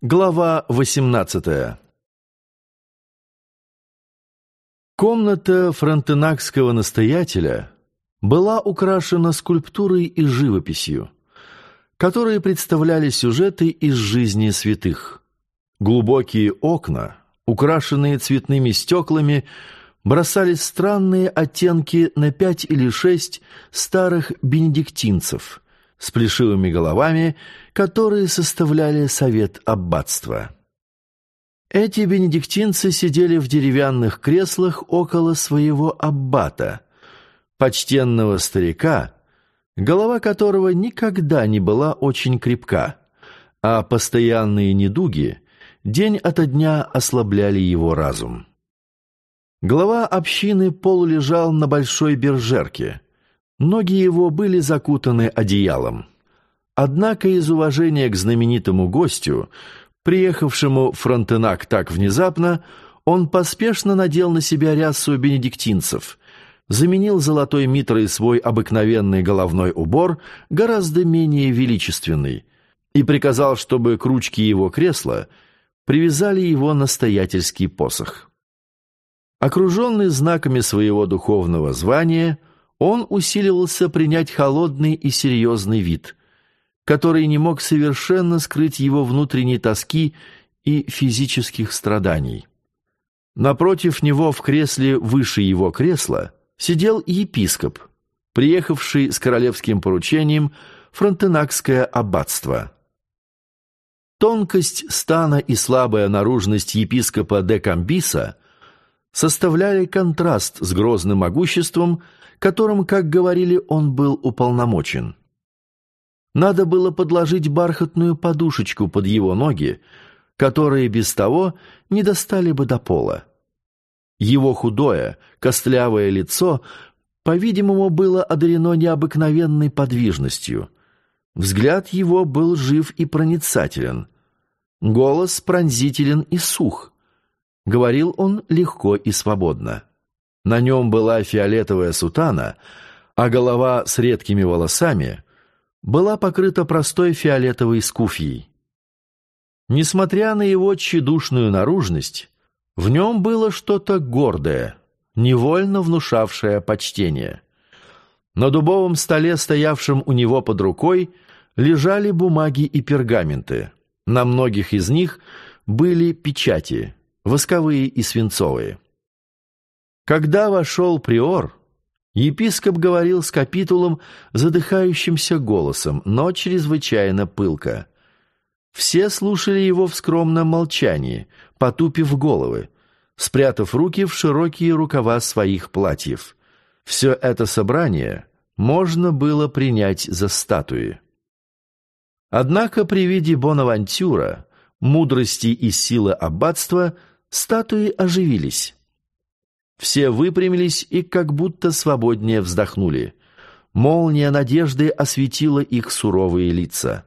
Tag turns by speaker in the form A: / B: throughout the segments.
A: Глава 18 Комната фронтенакского настоятеля была украшена скульптурой и живописью, которые представляли сюжеты из жизни святых. Глубокие окна, украшенные цветными стеклами, бросали странные оттенки на пять или шесть старых бенедиктинцев – с плешивыми головами, которые составляли совет аббатства. Эти бенедиктинцы сидели в деревянных креслах около своего аббата, почтенного старика, голова которого никогда не была очень крепка, а постоянные недуги день ото дня ослабляли его разум. Глава общины полулежал на большой бержерке – Ноги его были закутаны одеялом. Однако из уважения к знаменитому гостю, приехавшему Фронтенак так внезапно, он поспешно надел на себя рясу бенедиктинцев, заменил золотой митрой свой обыкновенный головной убор, гораздо менее величественный, и приказал, чтобы к ручке его кресла привязали его настоятельский посох. Окруженный знаками своего духовного звания – он усиливался принять холодный и серьезный вид, который не мог совершенно скрыть его внутренней тоски и физических страданий. Напротив него в кресле выше его кресла сидел епископ, приехавший с королевским поручением фронтенакское аббатство. Тонкость стана и слабая наружность епископа де Камбиса составляли контраст с грозным могуществом, которым, как говорили, он был уполномочен. Надо было подложить бархатную подушечку под его ноги, которые без того не достали бы до пола. Его худое, костлявое лицо, по-видимому, было одарено необыкновенной подвижностью. Взгляд его был жив и проницателен. Голос пронзителен и сух. Говорил он легко и свободно. На нем была фиолетовая сутана, а голова с редкими волосами была покрыта простой фиолетовой скуфьей. Несмотря на его тщедушную наружность, в нем было что-то гордое, невольно внушавшее почтение. На дубовом столе, стоявшем у него под рукой, лежали бумаги и пергаменты. На многих из них были печати, восковые и свинцовые. Когда вошел приор, епископ говорил с капитулом задыхающимся голосом, но чрезвычайно пылко. Все слушали его в скромном молчании, потупив головы, спрятав руки в широкие рукава своих платьев. Все это собрание можно было принять за статуи. Однако при виде Бонавантюра, мудрости и силы аббатства, статуи оживились. Все выпрямились и как будто свободнее вздохнули. Молния надежды осветила их суровые лица.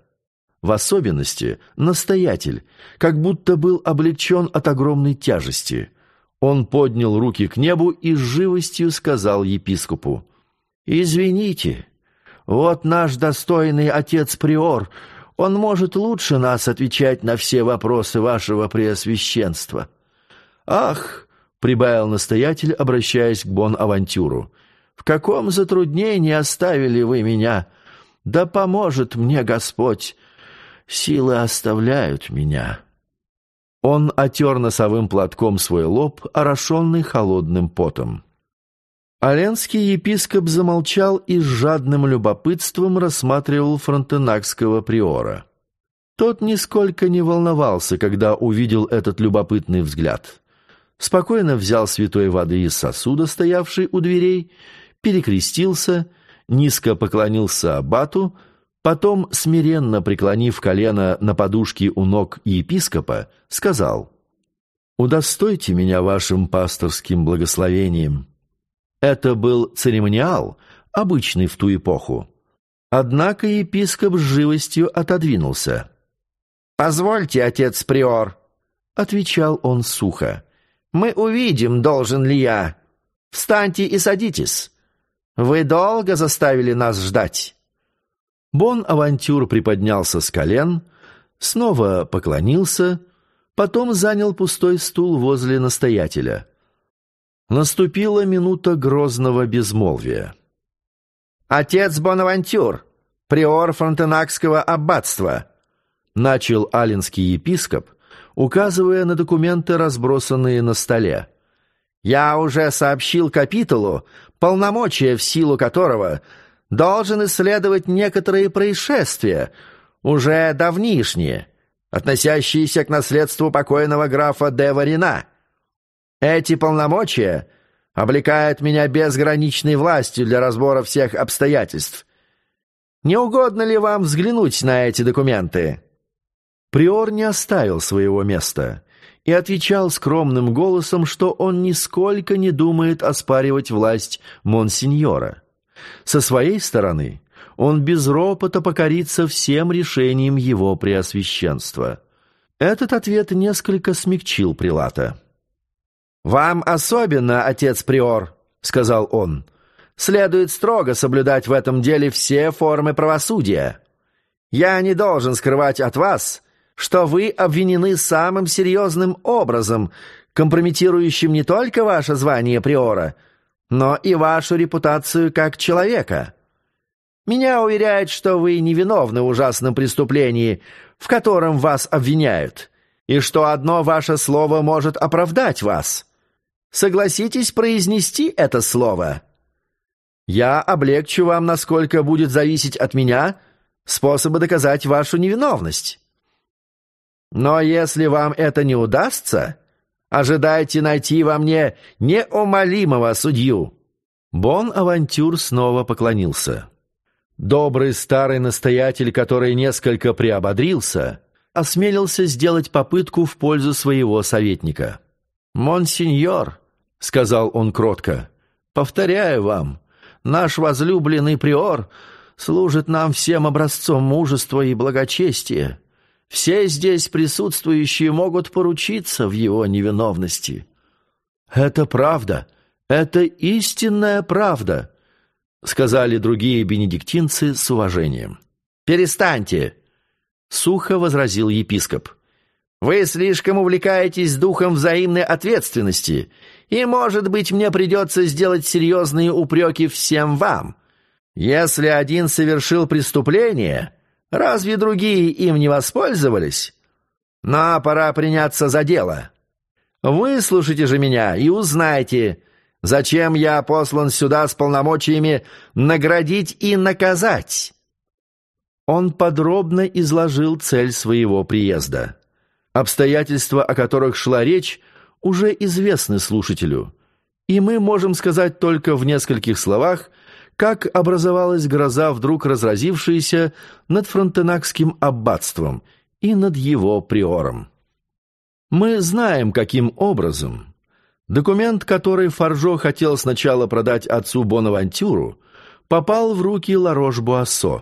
A: В особенности настоятель, как будто был облегчен от огромной тяжести. Он поднял руки к небу и с живостью сказал епископу, «Извините, вот наш достойный отец-приор, он может лучше нас отвечать на все вопросы вашего преосвященства». «Ах, прибавил настоятель, обращаясь к Бон-Авантюру. «В каком затруднении оставили вы меня? Да поможет мне Господь! Силы оставляют меня». Он отер носовым платком свой лоб, орошенный холодным потом. Оленский епископ замолчал и с жадным любопытством рассматривал фронтенакского приора. Тот нисколько не волновался, когда увидел этот любопытный взгляд спокойно взял святой воды из сосуда, стоявшей у дверей, перекрестился, низко поклонился аббату, потом, смиренно преклонив колено на подушке у ног епископа, сказал «Удостойте меня вашим пасторским благословением». Это был церемониал, обычный в ту эпоху. Однако епископ с живостью отодвинулся. «Позвольте, отец Приор», — отвечал он сухо. Мы увидим, должен ли я. Встаньте и садитесь. Вы долго заставили нас ждать». Бон-авантюр приподнялся с колен, снова поклонился, потом занял пустой стул возле настоятеля. Наступила минута грозного безмолвия.
B: «Отец Бонавантюр, приор фронтенакского аббатства»,
A: начал алинский епископ, указывая на документы, разбросанные на столе.
B: «Я уже сообщил капитулу, полномочия в силу которого должен исследовать некоторые происшествия, уже давнишние, относящиеся к наследству покойного графа де Варина. Эти полномочия облекают меня безграничной властью для разбора всех обстоятельств. Не угодно ли вам взглянуть на эти документы?»
A: Приор не оставил своего места и отвечал скромным голосом, что он нисколько не думает оспаривать власть монсеньора. Со своей стороны он без ропота покорится всем решениям его преосвященства. Этот ответ несколько смягчил Прилата.
B: «Вам особенно, отец Приор», — сказал он, — «следует строго соблюдать в этом деле все формы правосудия. Я не должен скрывать от вас, что вы обвинены самым серьезным образом, компрометирующим не только ваше звание Приора, но и вашу репутацию как человека. Меня уверяют, что вы невиновны в ужасном преступлении, в котором вас обвиняют, и что одно ваше слово может оправдать вас». Согласитесь произнести это слово. Я облегчу вам, насколько будет зависеть от меня, способы доказать вашу невиновность. Но если вам это не удастся, ожидайте найти во мне неумолимого судью».
A: Бон-авантюр снова поклонился. Добрый старый настоятель, который несколько приободрился, осмелился сделать попытку в пользу своего советника. «Монсеньор», — сказал он кротко. «Повторяю вам, наш возлюбленный приор служит нам всем образцом мужества и благочестия. Все здесь присутствующие могут поручиться в его невиновности». «Это правда, это истинная правда», — сказали другие бенедиктинцы с уважением.
B: «Перестаньте!» — сухо возразил епископ. «Вы слишком увлекаетесь духом взаимной ответственности» И, может быть, мне придется сделать серьезные упреки всем вам. Если один совершил преступление, разве другие им не воспользовались? Но пора приняться за дело. Выслушайте же меня и узнайте, зачем я послан сюда с полномочиями наградить и наказать».
A: Он подробно изложил цель своего приезда. Обстоятельства, о которых шла речь, уже известны слушателю, и мы можем сказать только в нескольких словах, как образовалась гроза, вдруг разразившаяся над фронтенакским аббатством и над его приором. Мы знаем, каким образом. Документ, который Фаржо хотел сначала продать отцу Бонавантюру, попал в руки Ларош-Буассо.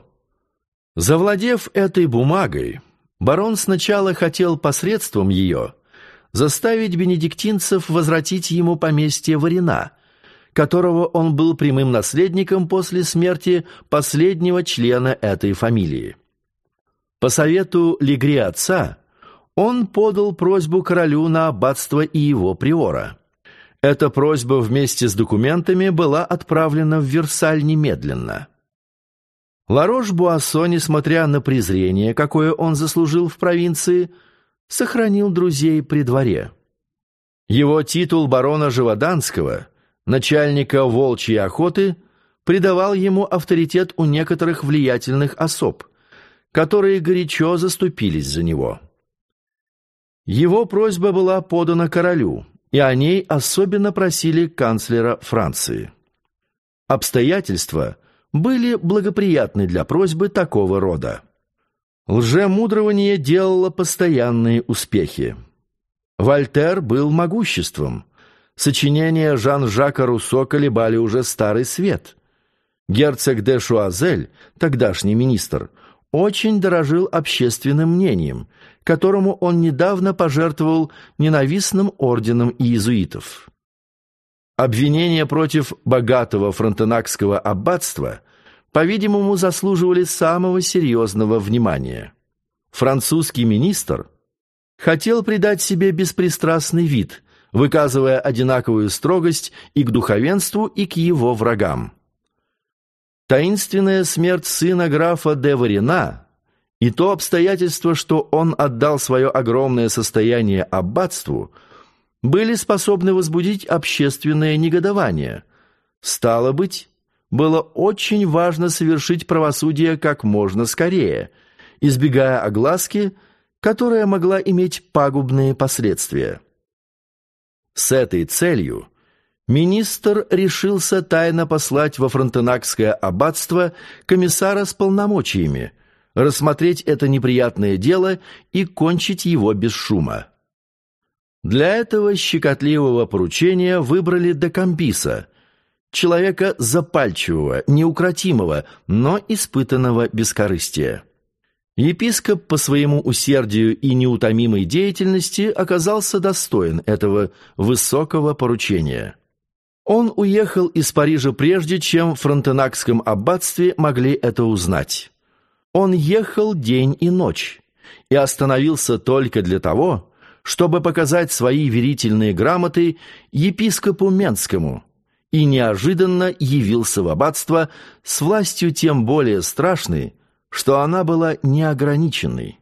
A: Завладев этой бумагой, барон сначала хотел посредством ее – заставить бенедиктинцев возвратить ему поместье Варина, которого он был прямым наследником после смерти последнего члена этой фамилии. По совету Легри отца он подал просьбу королю на аббатство и его приора. Эта просьба вместе с документами была отправлена в Версаль немедленно. Ларош-Буассо, несмотря на презрение, какое он заслужил в провинции, сохранил друзей при дворе. Его титул барона Живоданского, начальника волчьей охоты, придавал ему авторитет у некоторых влиятельных особ, которые горячо заступились за него. Его просьба была подана королю, и о ней особенно просили канцлера Франции. Обстоятельства были благоприятны для просьбы такого рода. Лжемудрование делало постоянные успехи. Вольтер был могуществом. Сочинения Жан-Жака Руссо колебали уже старый свет. Герцог де Шуазель, тогдашний министр, очень дорожил общественным мнением, которому он недавно пожертвовал ненавистным орденом иезуитов. Обвинения против богатого фронтенакского аббатства – по-видимому, заслуживали самого серьезного внимания. французский министр, хотел придать себе беспристрастный вид, выказывая одинаковую строгость и к духовенству, и к его врагам. Таинственная смерть сына графа де Варина и то обстоятельство, что он отдал свое огромное состояние аббатству, были способны возбудить общественное негодование. Стало быть, было очень важно совершить правосудие как можно скорее, избегая огласки, которая могла иметь пагубные последствия. С этой целью министр решился тайно послать во фронтенакское аббатство комиссара с полномочиями, рассмотреть это неприятное дело и кончить его без шума. Для этого щекотливого поручения выбрали Декамбиса, человека запальчивого, неукротимого, но испытанного бескорыстия. Епископ по своему усердию и неутомимой деятельности оказался достоин этого высокого поручения. Он уехал из Парижа прежде, чем в Фронтенакском аббатстве могли это узнать. Он ехал день и ночь и остановился только для того, чтобы показать свои верительные грамоты епископу Менскому, и неожиданно явился в аббатство с властью тем более страшной, что она была неограниченной.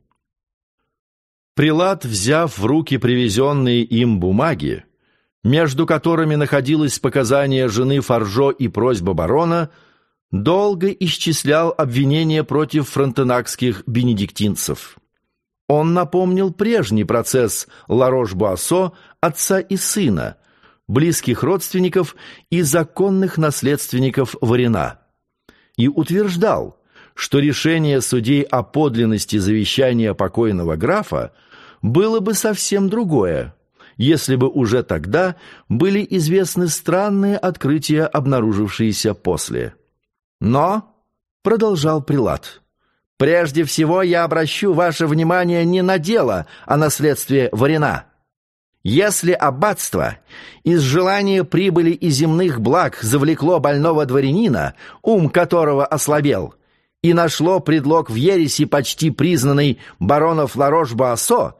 A: Прилад, взяв в руки привезенные им бумаги, между которыми находилось показание жены Фаржо и просьба барона, долго исчислял обвинения против фронтенакских бенедиктинцев. Он напомнил прежний процесс Ларош-Буассо, отца и сына, близких родственников и законных наследственников Варина, и утверждал, что решение судей о подлинности завещания покойного графа было бы совсем другое, если бы уже тогда были известны странные открытия, обнаружившиеся после. Но, продолжал Прилад, прежде всего я обращу ваше внимание не на дело, а на следствие Варина. Если аббатство из желания прибыли и земных благ завлекло больного дворянина, ум которого ослабел, и нашло предлог в ереси почти признанный баронов Ларош-Буассо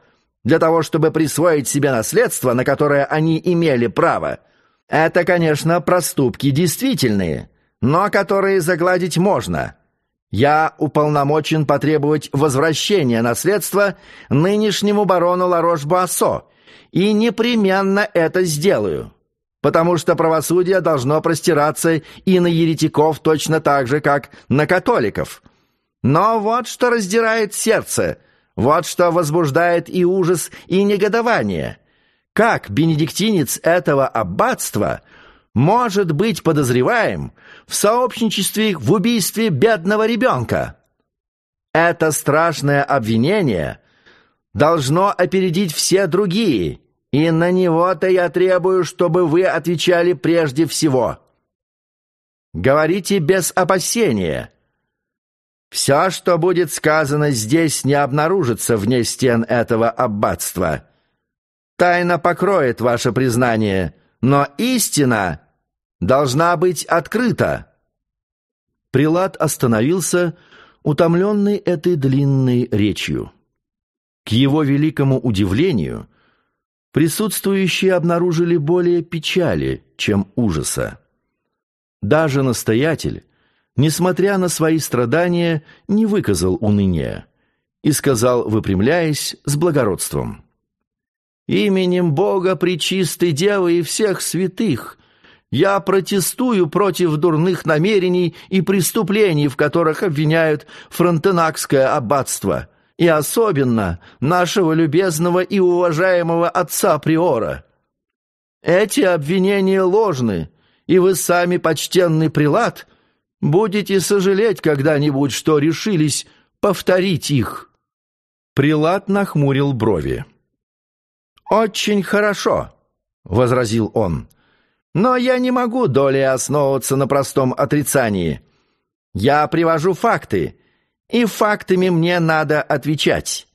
A: для того, чтобы присвоить себе наследство, на которое они имели право. Это, конечно, проступки действительные, но которые загладить можно. Я уполномочен потребовать возвращения наследства нынешнему барону Ларош-Буассо и непременно это сделаю» потому что правосудие должно простираться и на еретиков точно так же, как на католиков. Но вот что раздирает сердце, вот что возбуждает и ужас, и негодование. Как бенедиктинец этого аббатства может быть подозреваем в сообщничестве в убийстве бедного ребенка? Это страшное обвинение должно опередить все другие – и на него-то я требую, чтобы вы отвечали прежде всего. Говорите без опасения. Все, что будет сказано здесь, не обнаружится вне стен этого аббатства. Тайна покроет ваше признание, но истина должна быть открыта. Прилад остановился, утомленный этой длинной речью. К его великому удивлению — присутствующие обнаружили более печали, чем ужаса. Даже настоятель, несмотря на свои страдания, не выказал уныния и сказал, выпрямляясь, с благородством. «Именем Бога, Пречистой Девы и всех святых я протестую против дурных намерений и преступлений, в которых обвиняют фронтенакское аббатство» и особенно нашего любезного и уважаемого отца Приора. Эти обвинения ложны, и вы сами, почтенный прилад, будете сожалеть когда-нибудь, что решились повторить их». Прилад нахмурил брови. «Очень хорошо», — возразил он, — «но я не могу долей основываться на простом отрицании. Я привожу факты, и фактами мне надо отвечать.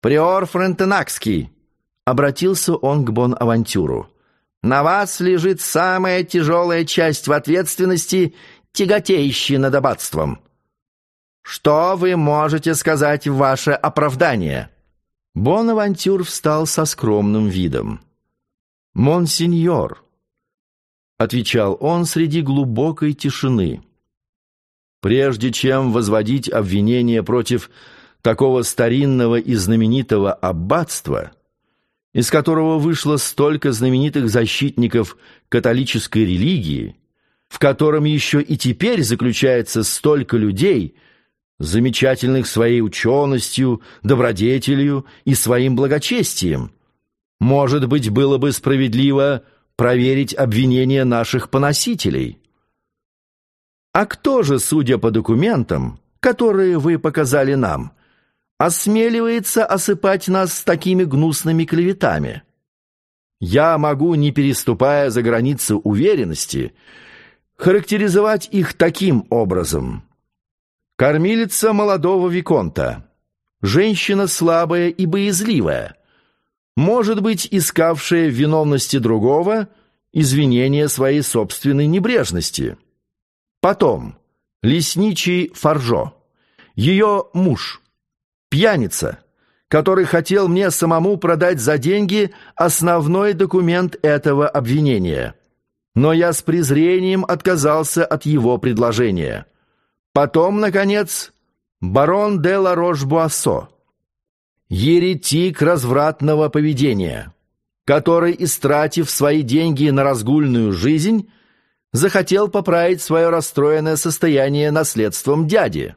A: «Приор Фронтенакский», — обратился он к Бон-Авантюру, «на вас лежит самая тяжелая часть в ответственности, тяготеющей над аббатством».
B: Что вы можете сказать в ваше оправдание?» Бонавантюр встал со скромным видом. «Монсеньор», — отвечал он среди глубокой тишины, «прежде чем возводить обвинение против такого старинного и знаменитого аббатства, из которого вышло столько знаменитых защитников католической религии, в котором еще и теперь заключается столько людей, замечательных своей ученостью, добродетелью и своим благочестием. Может быть, было бы справедливо проверить обвинения наших поносителей. А кто же, судя по документам, которые вы показали нам, осмеливается осыпать нас такими гнусными клеветами? Я могу, не переступая за границы уверенности, характеризовать их таким образом. Кормилица молодого Виконта, женщина слабая и боязливая, может быть, искавшая в виновности другого извинения своей собственной небрежности. Потом, лесничий Фаржо, ее муж – Пьяница, который хотел мне самому продать за деньги основной документ этого обвинения. Но я с презрением отказался от его предложения. Потом, наконец, барон де ла Рош-Буассо, еретик развратного поведения, который, истратив свои деньги на разгульную жизнь, захотел поправить свое расстроенное состояние наследством дяди.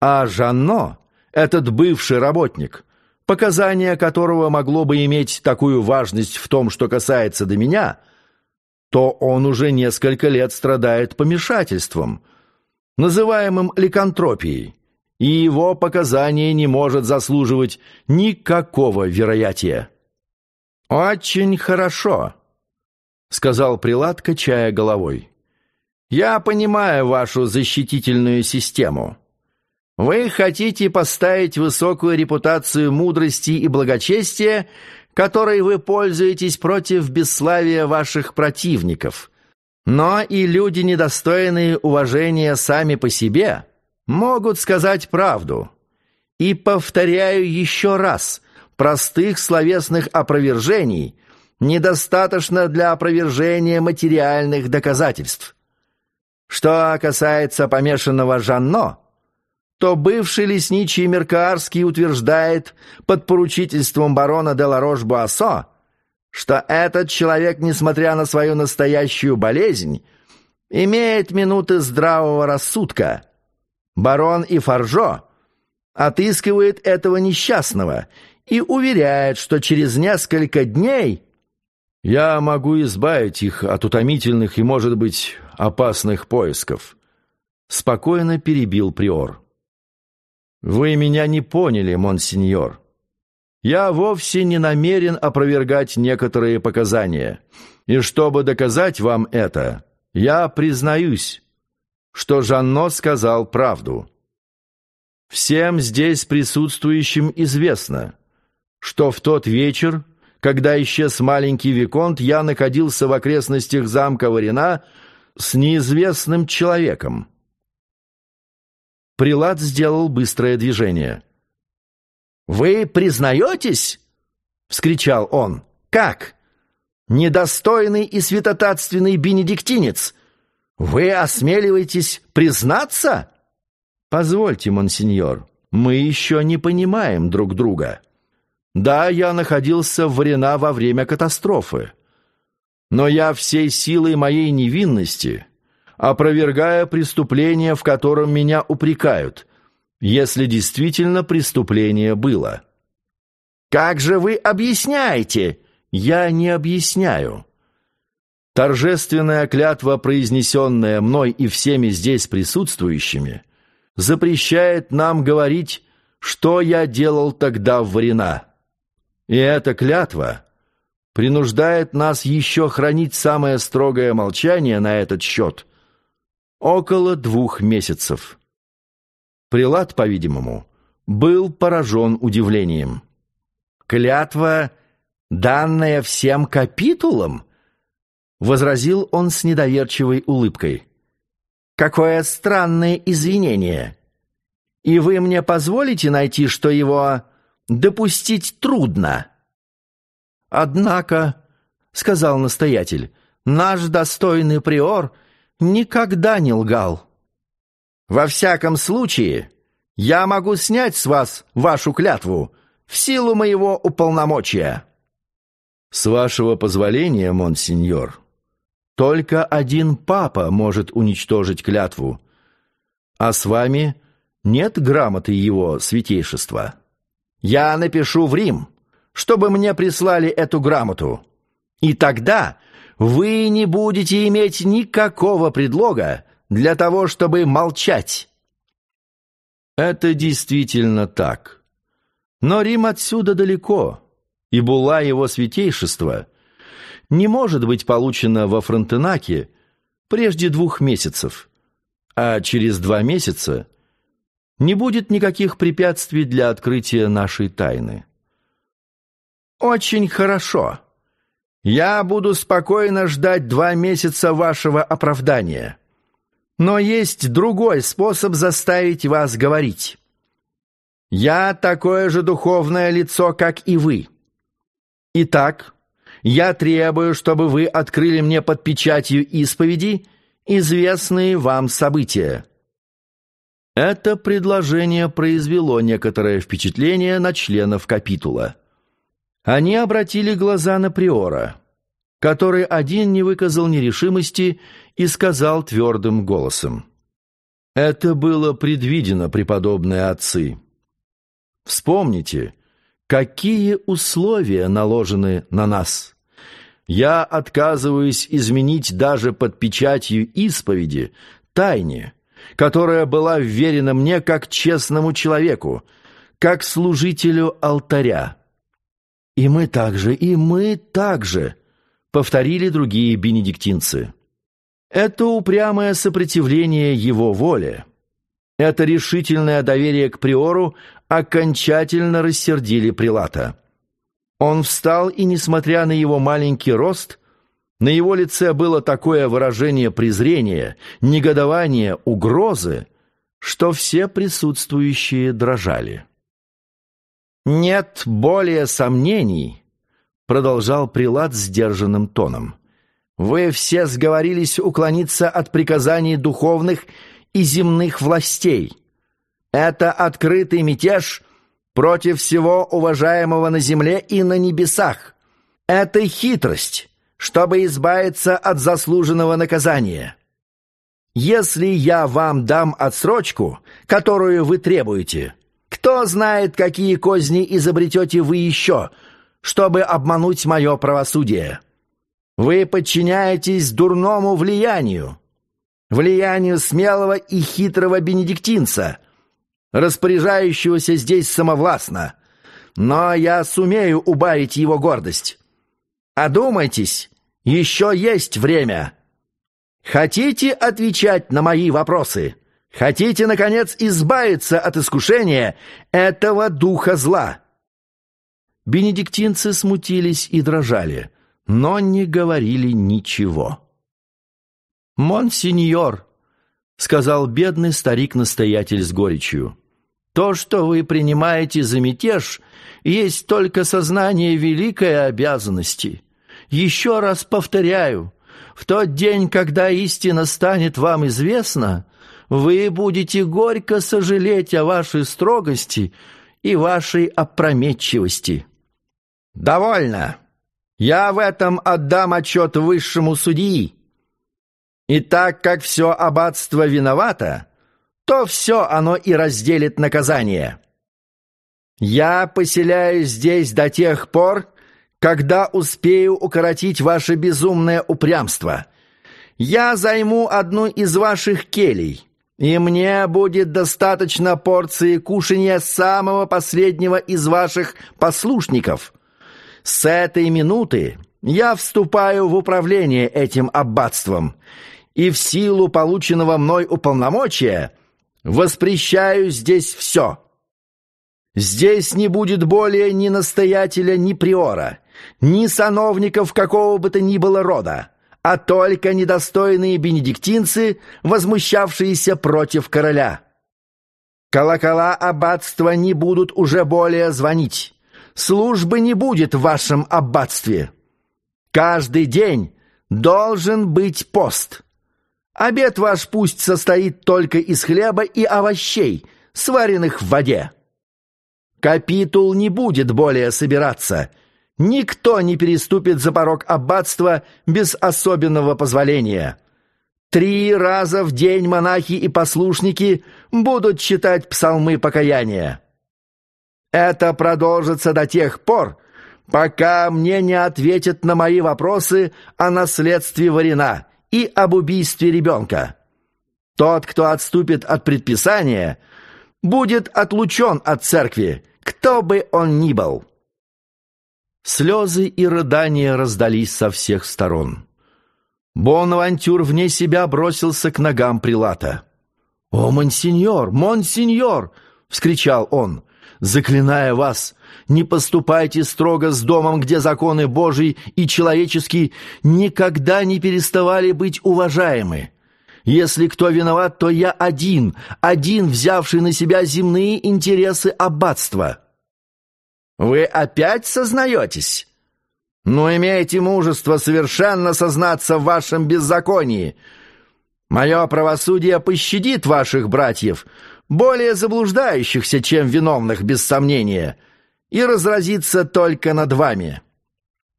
B: А Жанно этот бывший работник, показания которого могло бы иметь такую важность в том, что касается до меня, то он уже несколько лет страдает помешательством, называемым ликантропией, и его показание не может заслуживать никакого вероятия. «Очень хорошо», — сказал Прилад, качая головой. «Я понимаю вашу защитительную систему». Вы хотите поставить высокую репутацию мудрости и благочестия, которой вы пользуетесь против бесславия ваших противников. Но и люди, недостойные уважения сами по себе, могут сказать правду. И повторяю еще раз, простых словесных опровержений недостаточно для опровержения материальных доказательств. Что касается помешанного Жанно, то бывший лесничий Меркаарский утверждает под поручительством барона де Ларош-Буассо, что этот человек, несмотря на свою настоящую болезнь, имеет минуты здравого рассудка. Барон и Фаржо отыскивает этого несчастного и уверяет, что через несколько дней я могу избавить их от утомительных и, может быть, опасных поисков. Спокойно перебил приор. «Вы меня не поняли, монсеньор. Я вовсе не намерен опровергать некоторые показания. И чтобы доказать вам это, я признаюсь, что Жанно сказал правду. Всем здесь присутствующим известно, что в тот вечер, когда исчез маленький Виконт, я находился в окрестностях замка Варина с неизвестным человеком. Прилад сделал быстрое движение. «Вы признаетесь?» — вскричал он. «Как? Недостойный и святотатственный бенедиктинец! Вы осмеливаетесь признаться?» «Позвольте, монсеньор, мы еще не понимаем друг друга. Да, я находился в Варена во время катастрофы, но я всей силой моей невинности...» опровергая преступление, в котором меня упрекают, если действительно преступление было. «Как же вы объясняете?» «Я не объясняю». Торжественная клятва, произнесенная мной и всеми здесь присутствующими, запрещает нам говорить, что я делал тогда в Варена. И эта клятва принуждает нас еще хранить самое строгое молчание на этот счет – Около двух месяцев. Прилад, по-видимому, был поражен удивлением. «Клятва, данная всем капитулам?» — возразил он с недоверчивой улыбкой. «Какое странное извинение! И вы мне позволите найти, что его допустить трудно?»
A: «Однако», — сказал настоятель, — «наш достойный приор никогда не лгал».
B: «Во всяком случае, я могу снять с вас вашу клятву в силу моего уполномочия».
A: «С вашего позволения, монсеньор, только один папа может уничтожить клятву, а с вами нет грамоты его святейшества».
B: «Я напишу в Рим, чтобы мне прислали эту грамоту, и тогда вы не будете иметь никакого предлога для того, чтобы молчать».
A: Это действительно так. Но Рим отсюда далеко, и була его святейшества не может быть получена во Фронтенаке прежде двух месяцев, а через два месяца не будет никаких препятствий для открытия нашей тайны.
B: «Очень хорошо. Я буду спокойно ждать два месяца вашего оправдания. Но есть другой способ заставить вас говорить. Я такое же духовное лицо, как и вы. Итак, я требую, чтобы вы открыли мне под печатью исповеди известные вам события».
A: Это предложение произвело некоторое впечатление на членов капитула. Они обратили глаза на Приора, который один не выказал нерешимости и сказал твердым голосом. «Это было предвидено, преподобные отцы. Вспомните, какие условия наложены на нас. Я отказываюсь изменить даже под печатью исповеди тайне, которая была вверена мне как честному человеку, как служителю алтаря. И мы также, и мы также, повторили другие бенедиктинцы. Это упрямое сопротивление его воле, это решительное доверие к приору окончательно рассердили прилата. Он встал, и, несмотря на его маленький рост, на его лице было такое выражение презрения, негодования, угрозы, что все присутствующие дрожали.
B: «Нет более сомнений», — продолжал прилад сдержанным тоном. «Вы все сговорились уклониться от приказаний духовных и земных властей. Это открытый мятеж против всего уважаемого на земле и на небесах. Это хитрость, чтобы избавиться от заслуженного наказания. Если я вам дам отсрочку, которую вы требуете, кто знает, какие козни изобретете вы еще, чтобы обмануть мое правосудие? Вы подчиняетесь дурному влиянию, влиянию смелого и хитрого бенедиктинца, распоряжающегося здесь самовластно. Но я сумею убавить его гордость. Одумайтесь, еще есть время. Хотите отвечать на мои вопросы? Хотите, наконец, избавиться от искушения этого духа зла?»
A: Бенедиктинцы смутились и дрожали, но не говорили ничего. «Монсеньор», — сказал бедный старик-настоятель с горечью, «то, что вы принимаете за мятеж, есть только сознание великой обязанности. Еще раз повторяю, в тот день, когда истина станет вам известна, вы будете горько сожалеть о вашей строгости и вашей опрометчивости».
B: «Довольно! Я в этом отдам отчет высшему судьи!» И так как все аббатство виновато, то все оно и разделит наказание. Я поселяюсь здесь до тех пор, когда успею укоротить ваше безумное упрямство. Я займу одну из ваших келей, и мне будет достаточно порции кушанья самого последнего из ваших послушников. С этой минуты я вступаю в управление этим аббатством, и в силу полученного мной уполномочия воспрещаю здесь все. Здесь не будет более ни настоятеля, ни приора, ни сановников какого бы то ни было рода, а только недостойные бенедиктинцы, возмущавшиеся против короля. Колокола аббатства не будут уже более звонить. Службы не будет в вашем аббатстве. Каждый день должен быть пост. Обед ваш пусть состоит только из хлеба и овощей, сваренных в воде. Капитул не будет более собираться. Никто не переступит за порог аббатства без особенного позволения. Три раза в день монахи и послушники будут читать псалмы покаяния. Это продолжится до тех пор, пока мне не ответят на мои вопросы о наследстве Варина и об убийстве ребенка. Тот, кто отступит от предписания, будет отлучен от церкви, кто бы он ни был».
A: Слезы и рыдания раздались со всех сторон. Бонавантюр вне себя бросился к ногам Прилата. «О, монсеньор, монсеньор!» — вскричал он. «Заклиная вас, не поступайте строго с домом, где законы Божий и человеческие никогда не переставали быть уважаемы. Если кто виноват, то я один, один, взявший на себя земные интересы аббатства».
B: «Вы опять сознаетесь?» «Ну, имейте мужество совершенно сознаться в вашем беззаконии. Мое правосудие пощадит ваших братьев, более заблуждающихся, чем виновных, без сомнения, и разразится только над вами».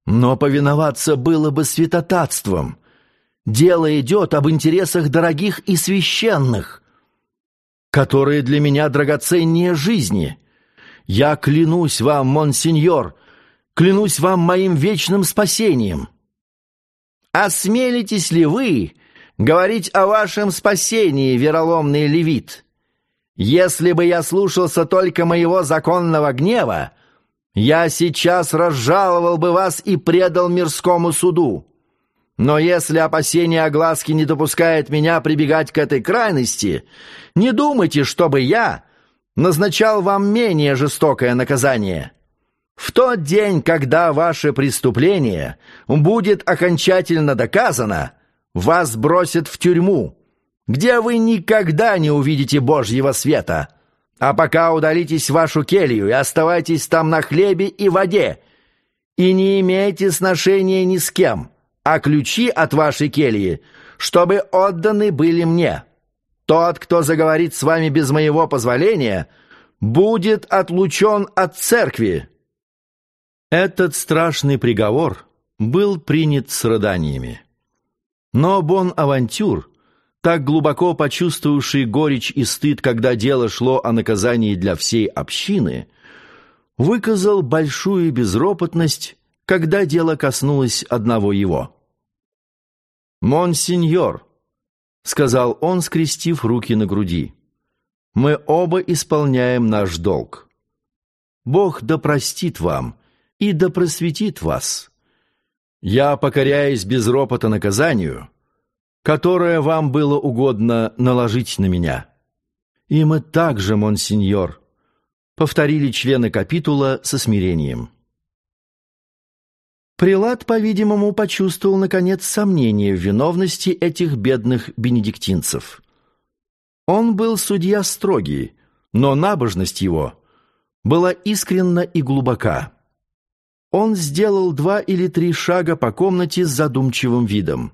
A: «Но повиноваться было бы святотатством. Дело идет об интересах дорогих и священных, которые для меня драгоценнее жизни. Я клянусь вам, монсеньор, клянусь вам моим вечным спасением.
B: Осмелитесь ли вы говорить о вашем спасении, вероломный левит? Если бы я слушался только моего законного гнева, я сейчас разжаловал бы вас и предал мирскому суду. Но если опасение огласки не допускает меня прибегать к этой крайности, не думайте, чтобы я назначал вам менее жестокое наказание. В тот день, когда ваше преступление будет окончательно доказано, вас бросят в тюрьму, где вы никогда не увидите Божьего света. А пока удалитесь в вашу келью и оставайтесь там на хлебе и воде, и не имейте сношения ни с кем, а ключи от вашей кельи, чтобы отданы были мне. Тот, кто заговорит с вами без моего позволения, будет отлучен от церкви».
A: Этот страшный приговор был принят с рыданиями. Но Бон-Авантюр, так глубоко почувствовавший горечь и стыд, когда дело шло о наказании для всей общины, выказал большую безропотность, когда дело коснулось одного его. «Монсеньор», — сказал он, скрестив руки на груди, — «мы оба исполняем наш долг. Бог да простит вам и да просветит вас. Я покоряюсь без ропота наказанию, которое вам было угодно наложить на меня. И мы также, монсеньор, повторили члены капитула со смирением. Прилад, по-видимому, почувствовал, наконец, сомнение в виновности этих бедных бенедиктинцев. Он был судья строгий, но набожность его была искренна и глубока. Он сделал два или три шага по комнате с задумчивым видом.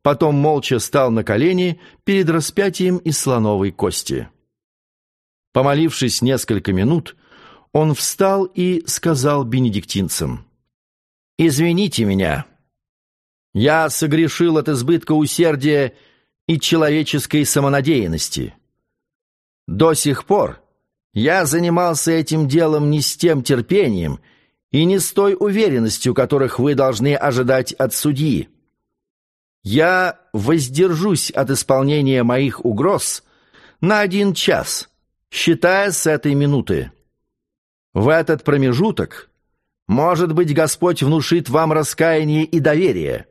A: Потом молча стал на колени перед распятием из слоновой кости. Помолившись несколько минут, он встал и сказал бенедиктинцам — Извините меня. Я согрешил от избытка усердия и человеческой самонадеянности. До сих пор я занимался этим делом не с тем терпением и не с той уверенностью, которых вы должны ожидать от судьи. Я воздержусь от исполнения моих угроз на один час, считая с этой минуты. В этот промежуток может быть, Господь внушит вам раскаяние и доверие.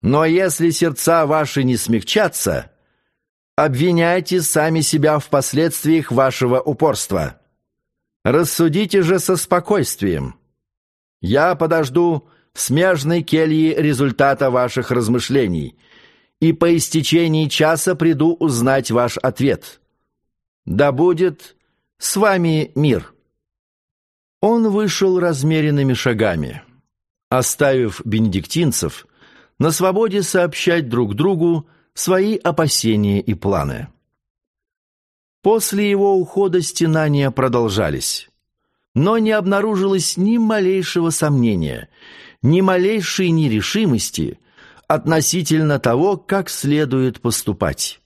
A: Но если сердца ваши не смягчатся, обвиняйте сами себя в последствиях вашего упорства. Рассудите же со спокойствием. Я подожду в смежной келье результата ваших размышлений, и по истечении часа приду узнать ваш ответ.
B: Да будет с вами мир».
A: Он вышел размеренными шагами, оставив бенедиктинцев на свободе сообщать друг другу свои опасения и планы. После его ухода стенания продолжались, но не обнаружилось ни малейшего сомнения, ни малейшей нерешимости относительно того, как следует поступать.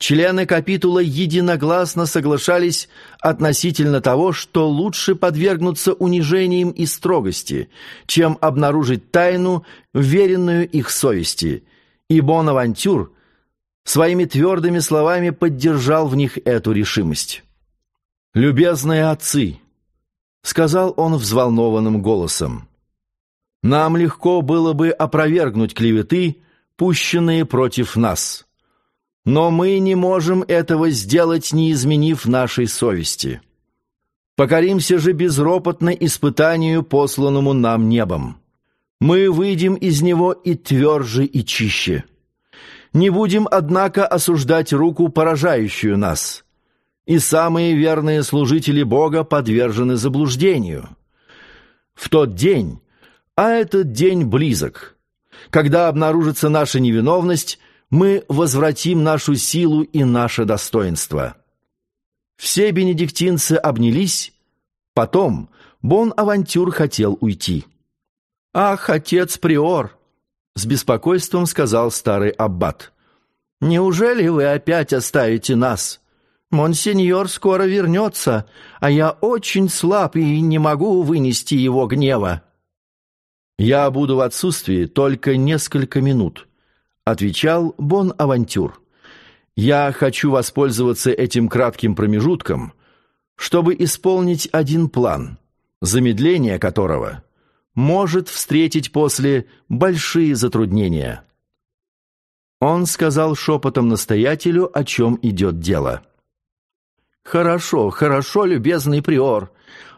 A: Члены капитула единогласно соглашались относительно того, что лучше подвергнуться унижениям и строгости, чем обнаружить тайну, веренную их совести, и Бонавантюр своими твердыми словами поддержал в них эту решимость. «Любезные отцы», — сказал он взволнованным голосом, — «нам легко было бы опровергнуть клеветы, пущенные против нас». Но мы не можем этого сделать, не изменив нашей совести. Покоримся же безропотно испытанию, посланному нам небом. Мы выйдем из него и тверже, и чище. Не будем, однако, осуждать руку, поражающую нас. И самые верные служители Бога подвержены заблуждению. В тот день, а этот день близок, когда обнаружится наша невиновность, мы возвратим нашу силу и наше достоинство». Все бенедиктинцы обнялись, потом Бон-Авантюр хотел уйти. «Ах, отец Приор!» — с беспокойством сказал старый аббат. «Неужели вы опять оставите нас? Монсеньор скоро вернется, а я очень слаб и не могу вынести его гнева». «Я буду в отсутствии только несколько минут», отвечал Бон-Авантюр. «Я хочу воспользоваться этим кратким промежутком, чтобы исполнить один план, замедление которого может встретить после большие затруднения». Он сказал шепотом настоятелю, о чем идет дело. «Хорошо, хорошо, любезный приор,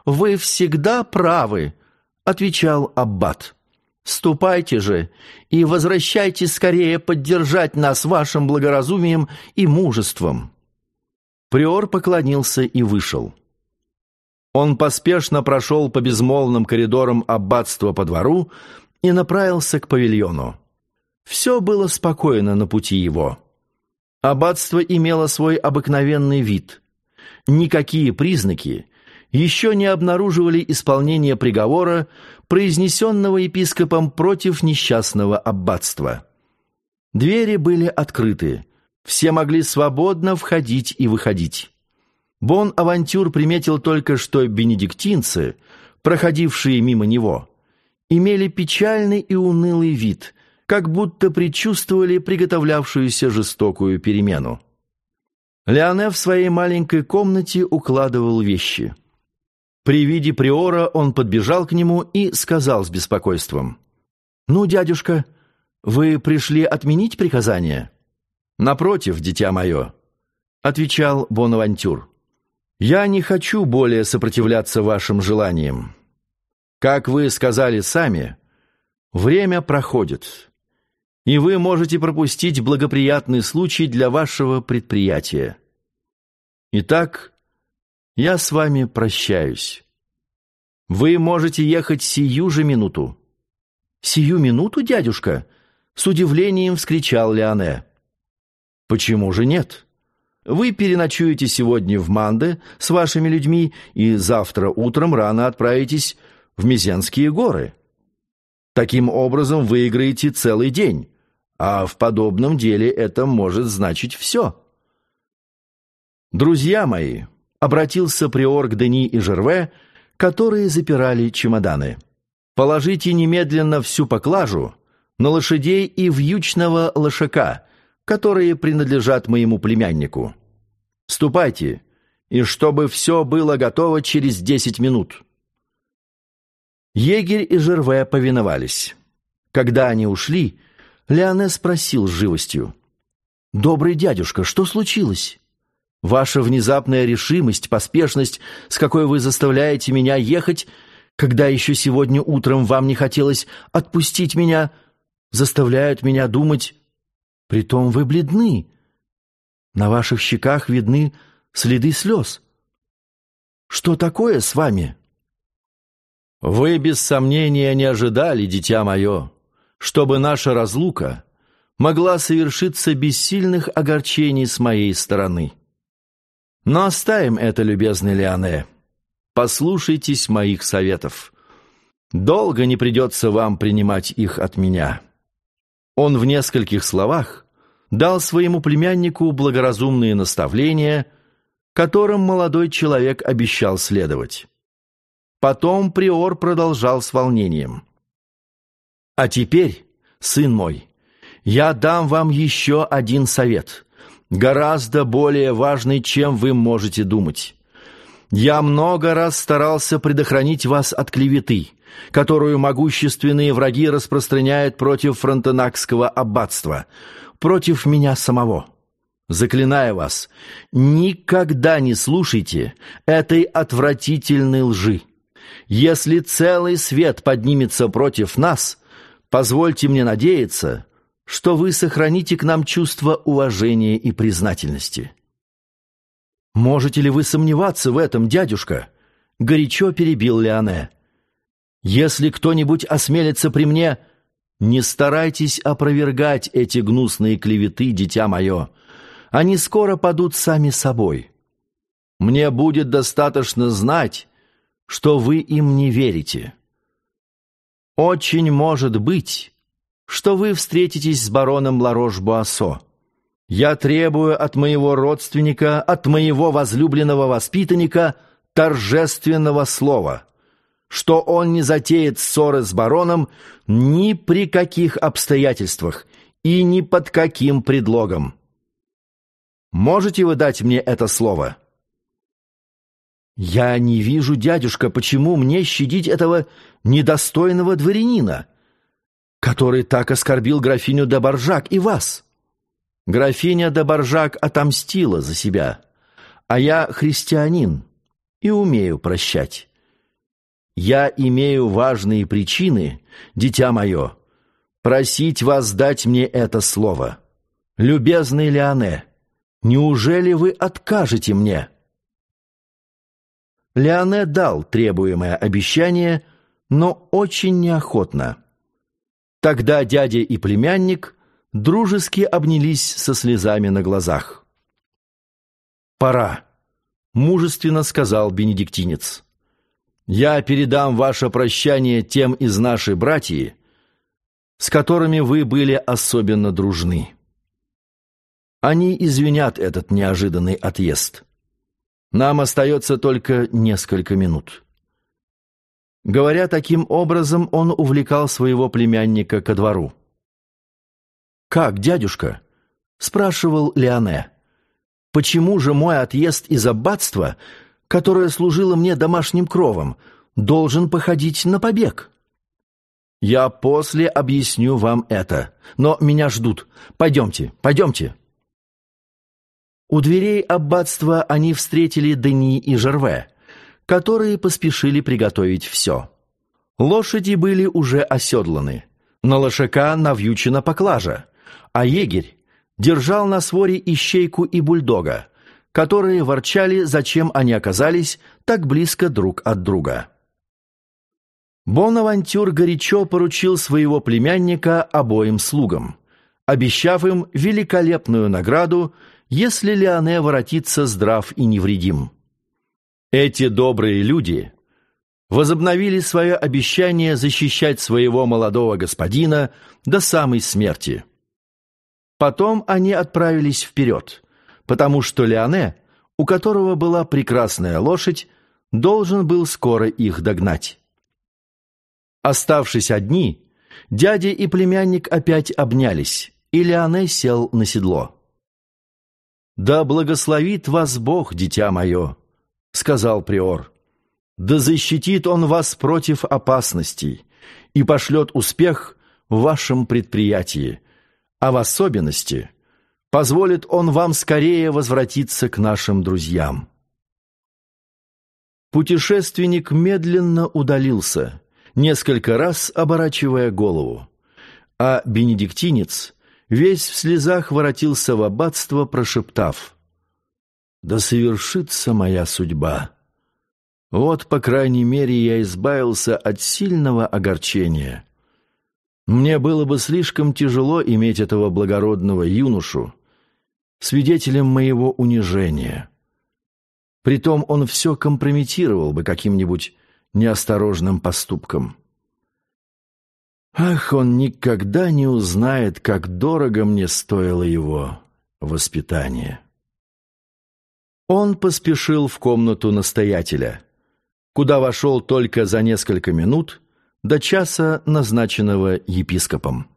A: вы всегда правы», — отвечал Аббат. Ступайте же и возвращайтесь скорее поддержать нас вашим благоразумием и мужеством». Приор поклонился и вышел. Он поспешно прошел по безмолвным коридорам аббатства по двору и направился к павильону. Все было спокойно на пути его. Аббатство имело свой обыкновенный вид. Никакие признаки еще не обнаруживали исполнение приговора, произнесенного епископом против несчастного аббатства. Двери были открыты, все могли свободно входить и выходить. Бон-Авантюр приметил только, что бенедиктинцы, проходившие мимо него, имели печальный и унылый вид, как будто предчувствовали приготовлявшуюся жестокую перемену. Леоне в своей маленькой комнате укладывал вещи – при виде приора он подбежал к нему и сказал с беспокойством. «Ну, дядюшка, вы пришли отменить приказание?» «Напротив, дитя мое», — отвечал Бонавантюр. «Я не хочу более сопротивляться вашим желаниям. Как вы сказали сами, время проходит, и вы можете пропустить благоприятный случай для вашего предприятия. Итак, я с вами прощаюсь. Вы можете ехать сию же минуту». «Сию минуту, дядюшка?» — с удивлением вскричал Леоне. «Почему же нет? Вы переночуете сегодня в Манде с вашими людьми и завтра утром рано отправитесь в Мизенские горы. Таким образом выиграете целый день, а в подобном деле это может значить все». «Друзья мои», обратился приор к Дени и Жерве, которые запирали чемоданы. «Положите немедленно всю поклажу на лошадей и вьючного лошака, которые принадлежат моему племяннику. Ступайте, и чтобы все было готово через десять минут». Егерь и Жерве повиновались. Когда они ушли, Леоне спросил с живостью. «Добрый дядюшка, что случилось?» Ваша внезапная решимость, поспешность, с какой вы заставляете меня ехать, когда еще сегодня утром вам не хотелось отпустить меня, заставляют меня думать... Притом вы бледны. На ваших щеках видны следы слез. Что такое с вами?» «Вы, без сомнения, не ожидали, дитя мое, чтобы наша разлука могла совершиться без сильных огорчений с моей стороны. Но оставим это, любезный Леоне. Послушайтесь моих советов. Долго не придется вам принимать их от меня». Он в нескольких словах дал своему племяннику благоразумные наставления, которым молодой человек обещал следовать. Потом приор продолжал с волнением. «А теперь, сын мой, я дам вам еще один совет, гораздо более важный, чем вы можете думать. Я много раз старался предохранить вас от клеветы, которую могущественные враги распространяют против фронтенакского аббатства, против меня самого. Заклинаю вас, никогда не слушайте этой отвратительной лжи. Если целый свет поднимется против нас, позвольте мне надеяться, что вы сохраните к нам чувство уважения и признательности. «Можете ли вы сомневаться в этом, дядюшка?» — горячо перебил Леоне. «Если кто-нибудь осмелится при мне, не старайтесь опровергать эти гнусные клеветы, дитя мое. Они скоро падут сами собой. Мне будет достаточно знать, что вы им не верите. Очень может быть, что вы встретитесь с бароном Ларош-Буассо. Я требую от моего родственника, от моего возлюбленного воспитанника торжественного слова, что он не затеет ссоры с бароном ни при каких обстоятельствах и ни под каким предлогом. Можете вы дать мне это слово?» «Я не вижу, дядюшка, почему мне щадить этого недостойного дворянина, который так оскорбил графиню де Боржак и вас?» Графиня де Боржак отомстила за себя, а я христианин и умею прощать. Я имею важные причины, дитя мое, просить вас дать мне это слово. Любезный Леоне, неужели вы откажете мне?» Леоне дал требуемое обещание, но очень неохотно. Тогда дядя и племянник дружески обнялись со слезами на глазах. «Пора», — мужественно сказал бенедиктинец. «Я передам ваше прощание тем из нашей братьи, с которыми вы были особенно дружны. Они извинят этот неожиданный отъезд». Нам остается только несколько минут». Говоря таким образом, он увлекал своего племянника ко двору. «Как, дядюшка?» — спрашивал Леоне. «Почему же мой отъезд из аббатства, которое служило мне домашним кровом, должен походить на побег?» «Я после объясню вам это, но меня ждут. Пойдемте, пойдемте». У дверей аббатства они встретили Дени и Жерве, которые поспешили приготовить все. Лошади были уже оседланы, на лошака навьючена поклажа, а егерь держал на своре ищейку и бульдога, которые ворчали, зачем они оказались так близко друг от друга. Бонавантюр горячо поручил своего племянника обоим слугам, обещав им великолепную награду если Леоне воротится здрав и невредим. Эти добрые люди возобновили свое обещание защищать своего молодого господина до самой смерти. Потом они отправились вперед, потому что Леоне, у которого была прекрасная лошадь, должен был скоро их догнать. Оставшись одни, дядя и племянник опять обнялись, и Леоне сел на седло. «Да благословит вас Бог, дитя мое», — сказал приор. «Да защитит Он вас против опасностей и пошлет успех в вашем предприятии, а в особенности позволит Он вам скорее возвратиться к нашим друзьям». Путешественник медленно удалился, несколько раз оборачивая голову, а бенедиктинец — весь в слезах воротился в аббатство, прошептав Да совершится моя судьба. Вот, по крайней мере, я избавился от сильного огорчения. Мне было бы слишком тяжело иметь этого благородного юношу, свидетелем моего унижения. Притом он все компрометировал бы каким-нибудь неосторожным поступком. Ах, он никогда не узнает, как дорого мне стоило его воспитание. Он поспешил в комнату настоятеля, куда вошел только за несколько минут до часа, назначенного епископом.